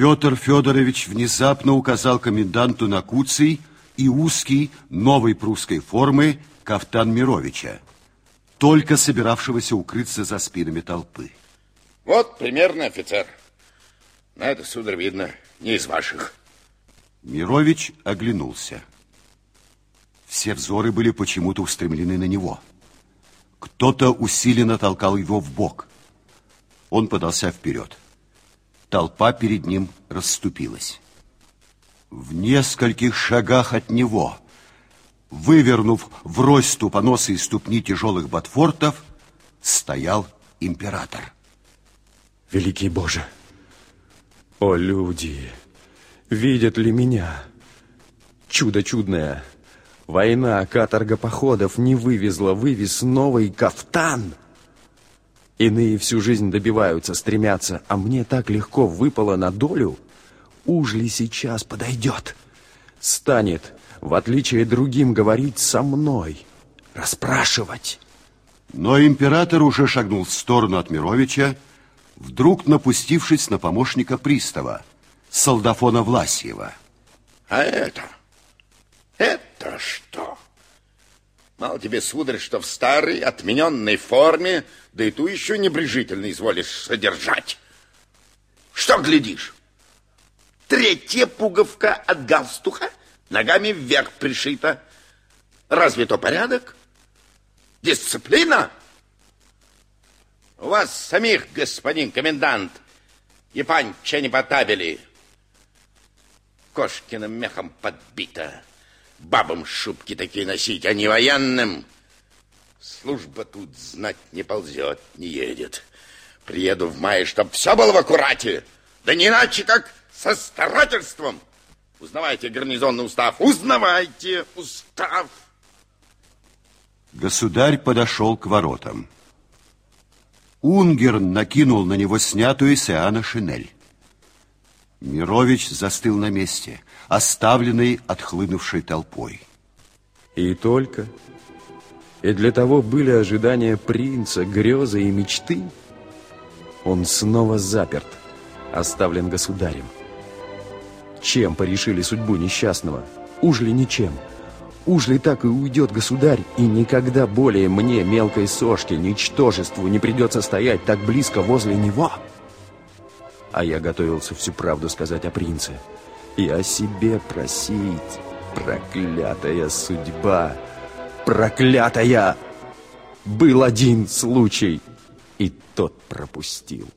Петр Федорович внезапно указал коменданту на куций и узкий новой прусской формы кафтан Мировича, только собиравшегося укрыться за спинами толпы. Вот примерно офицер. На это, сударь, видно, не из ваших. Мирович оглянулся. Все взоры были почему-то устремлены на него. Кто-то усиленно толкал его в бок. Он подался вперед. Толпа перед ним расступилась. В нескольких шагах от него, вывернув врозь ступоносы и ступни тяжелых ботфортов, стоял император. Великий Боже! О, люди! Видят ли меня? Чудо чудное! Война, каторга походов не вывезла, вывез новый кафтан. Иные всю жизнь добиваются, стремятся, а мне так легко выпало на долю. Уж ли сейчас подойдет? Станет, в отличие другим, говорить со мной, расспрашивать. Но император уже шагнул в сторону от Мировича, вдруг напустившись на помощника пристава, солдафона Власьева. А это? Это что? Мало тебе, сударь, что в старой отмененной форме, да и ту еще небрежительно изволишь содержать. Что глядишь? Третья пуговка от галстуха ногами вверх пришита. Разве то порядок? Дисциплина? У вас самих, господин комендант, и панча не потабили. Кошкиным мехом подбито. Бабам шубки такие носить, а не военным. Служба тут знать не ползет, не едет. Приеду в мае, чтоб все было в аккурате. Да не иначе, как со старательством. Узнавайте гарнизонный устав, узнавайте устав. Государь подошел к воротам. Унгерн накинул на него снятую с Иоанна шинель. Мирович застыл на месте, оставленный отхлынувшей толпой. И только. И для того были ожидания принца, грезы и мечты. Он снова заперт, оставлен государем. Чем порешили судьбу несчастного? Уж ли ничем? Уж ли так и уйдет государь, и никогда более мне, мелкой сошке, ничтожеству, не придется стоять так близко возле него?» А я готовился всю правду сказать о принце. И о себе просить. Проклятая судьба. Проклятая! Был один случай, и тот пропустил.